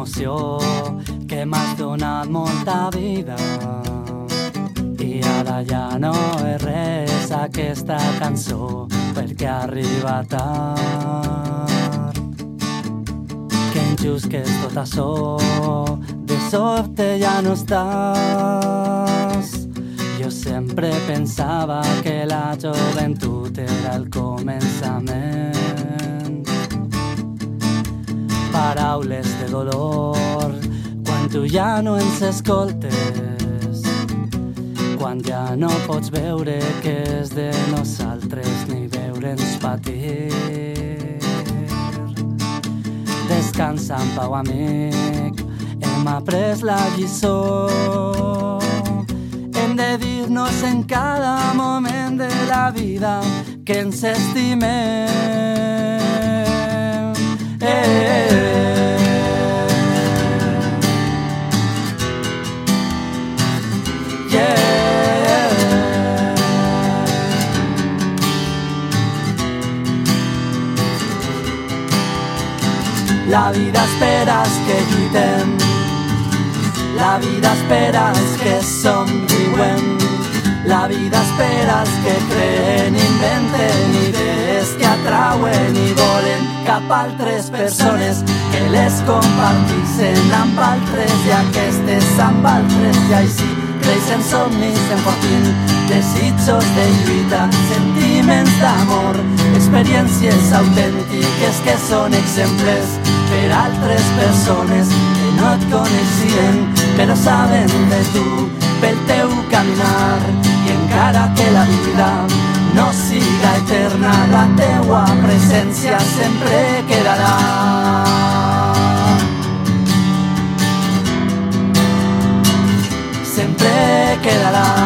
emoció que m'has donat molta vida i ara ja no és res aquesta cançó perquè arriba tard que injust que és tot de sobte ja no estàs jo sempre pensava que la joventut era el començament paraules de dolor quan tu ja no ens escoltes quan ja no pots veure que és de nosaltres ni veure'ns patir. Descansa en pau, amic, hem après la lliçó. Hem de dir-nos en cada moment de la vida que ens estimem. La vida esperes que lluitem, la vida esperes que somriuen, la vida esperes que creen, inventen idees que atrauen i volen. Cap a altres persones que les compartissin amb altres i aquestes amb altres i així creixen somnis enfortint desitjos de lluita, sentiments d'amor, experiències autèntiques que són exemples per altres persones que no et coneixien però saben de tu pel teu caminar. I encara que la vida no siga eterna la teua presència sempre quedarà nada.